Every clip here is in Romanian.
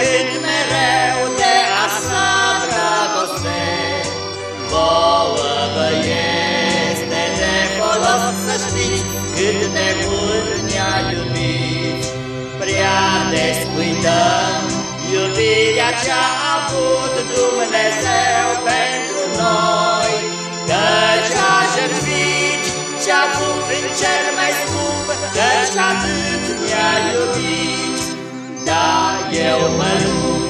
gând mereu de asta dragoste, Vouă vă este de folos să știți Cât de mult ne-a iubit. Prea descuidăm iubirea ce-a avut Dumnezeu pentru noi, Căci a jertfit ce-a avut în cel mai scump, Căci atât ne-a iubit. Da, eu mă rog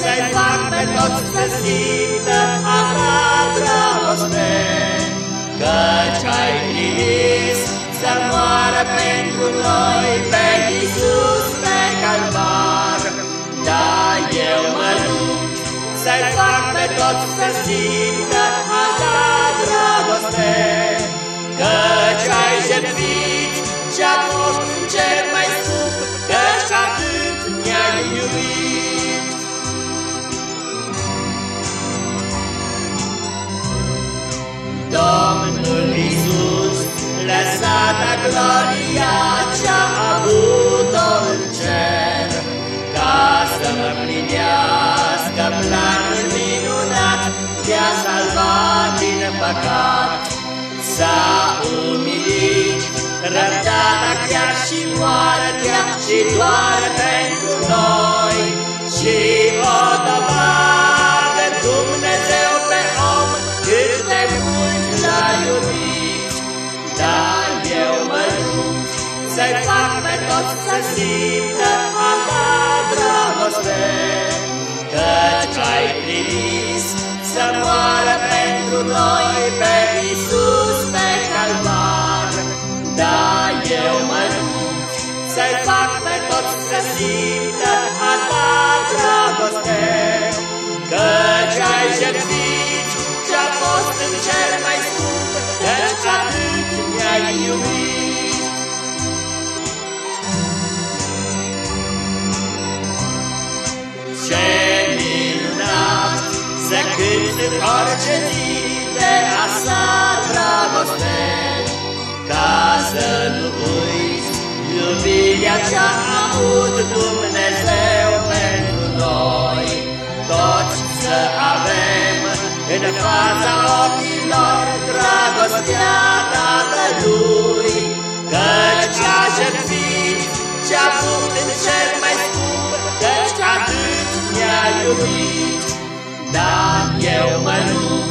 să-i fac pe toți să simtă a ta dragoste, Căci ai trimis să moară pentru noi pe Iisus pe calvar. Da, eu mă rog să-i fac pe toți să simtă a ta dragoste, Căci ai jertfit și-a gloria ce-a avut-o în cer, Ca să mă plinească planul minunat de-a salvat din păcat. S-a umilit, răbdata chiar și moartea și doar pentru noi și să-i fac pe toți să simtă a ta dragoste, căci ai trimis să moară pentru noi pe Iisus pe calvar. Da, eu mă rog să-i fac pe toți să simtă a ta dragoste, Căci ai jertfit ce-a fost în cel mai scump, Căci atât mi-ai iubit. Ce minunat să cânti în orice zi de asta dragoste, Ca să nu uiți iubirea ce-a avut Dumnezeu pentru noi. Toți să avem în fața ochilor dragostea Tatălui, ne-a iubit. Dar eu mă rog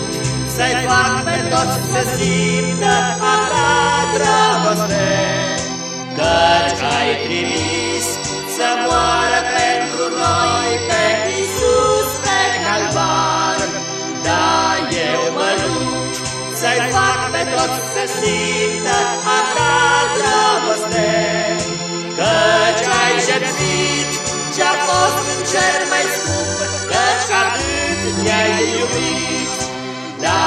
să-i fac pe toți să simtă a ta dragoste, Căci ai trimis să moară pentru noi pe Iisus pe calvar. Da, eu mă rog să-i fac pe toți să simtă a ta dragoste, Căci ai jertfit ce-a fost în cer mai scump, Căci atât ne-ai iubit. Da,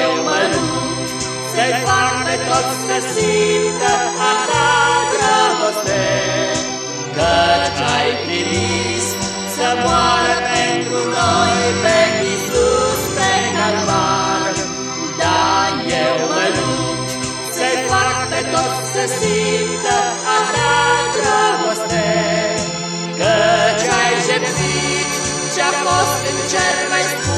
eu mă rog să-i fac pe toți să simtă a ta dragoste, Căci ai trimis să moară pentru noi pe Iisus pe calvar. Da, eu mă rog să-i fac pe toți să simtă în cer mai